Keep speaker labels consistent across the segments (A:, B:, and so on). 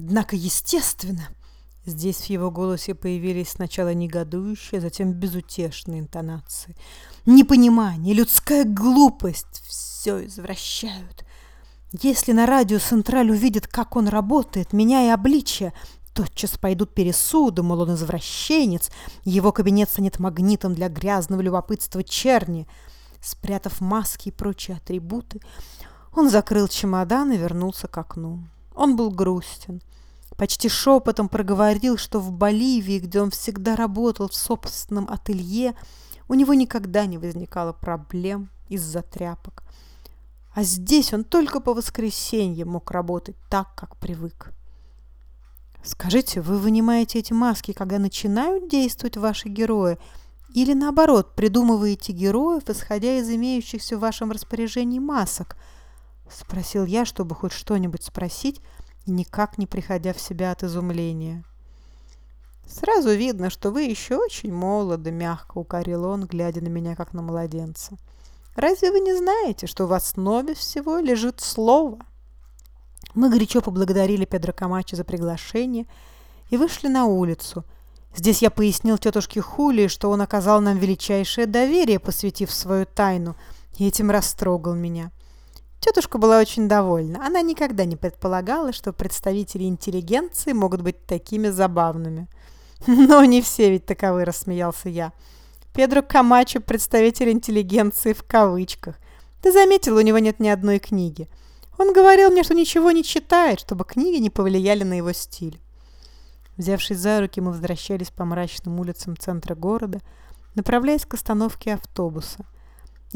A: Однако, естественно, здесь в его голосе появились сначала негодующие, затем безутешные интонации. Непонимание, людская глупость – все извращают. Если на радио Централь увидит, как он работает, меняя обличие, тотчас пойдут пересуды, мол, он извращенец, его кабинет станет магнитом для грязного любопытства черни. Спрятав маски и прочие атрибуты, он закрыл чемодан и вернулся к окну. Он был грустен. Почти шепотом проговорил, что в Боливии, где он всегда работал в собственном ателье, у него никогда не возникало проблем из-за тряпок. А здесь он только по воскресеньям мог работать так, как привык. Скажите, вы вынимаете эти маски, когда начинают действовать ваши герои, или наоборот, придумываете героев, исходя из имеющихся в вашем распоряжении масок? Спросил я, чтобы хоть что-нибудь спросить, никак не приходя в себя от изумления. «Сразу видно, что вы еще очень молоды», — мягко укорил он, глядя на меня, как на младенца. «Разве вы не знаете, что в основе всего лежит слово?» Мы горячо поблагодарили Педро Камачо за приглашение и вышли на улицу. Здесь я пояснил тетушке Хули, что он оказал нам величайшее доверие, посвятив свою тайну, и этим растрогал меня. Тетушка была очень довольна. Она никогда не предполагала, что представители интеллигенции могут быть такими забавными. «Но не все ведь таковы», – рассмеялся я. «Педро Камачо – представитель интеллигенции в кавычках. Ты заметил, у него нет ни одной книги. Он говорил мне, что ничего не читает, чтобы книги не повлияли на его стиль». Взявшись за руки, мы возвращались по мрачным улицам центра города, направляясь к остановке автобуса –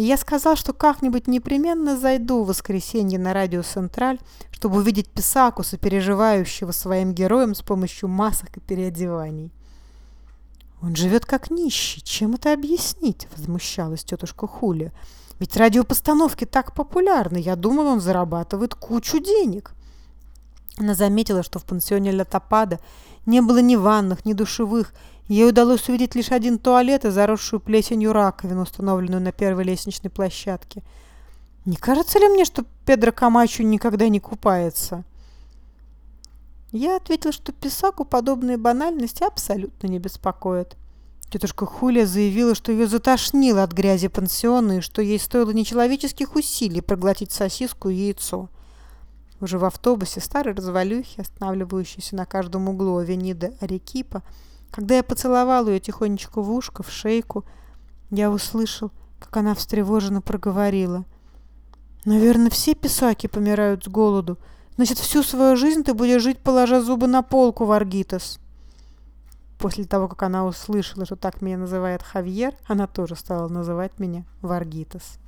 A: я сказал, что как-нибудь непременно зайду в воскресенье на радио «Централь», чтобы увидеть Писакуса, переживающего своим героем с помощью масок и переодеваний. «Он живет как нищий. Чем это объяснить?» – возмущалась тетушка Хуля. «Ведь радиопостановки так популярны. Я думал, он зарабатывает кучу денег». Она заметила, что в пансионе Ля Топада не было ни ванных, ни душевых, Ей удалось увидеть лишь один туалет и заросшую плесенью раковину, установленную на первой лестничной площадке. Не кажется ли мне, что Педро Камачо никогда не купается? Я ответила, что Писаку подобные банальности абсолютно не беспокоят. Тетушка Хулия заявила, что ее затошнило от грязи пансиона и что ей стоило нечеловеческих усилий проглотить сосиску и яйцо. Уже в автобусе старой развалюхи, останавливающейся на каждом углу авенида Арекипа, когда я поцеловал ее тихонечко в ушко, в шейку, я услышал, как она встревоженно проговорила. «Наверное, все писаки помирают с голоду. Значит, всю свою жизнь ты будешь жить, положа зубы на полку, Варгитас». После того, как она услышала, что так меня называет Хавьер, она тоже стала называть меня Варгитас.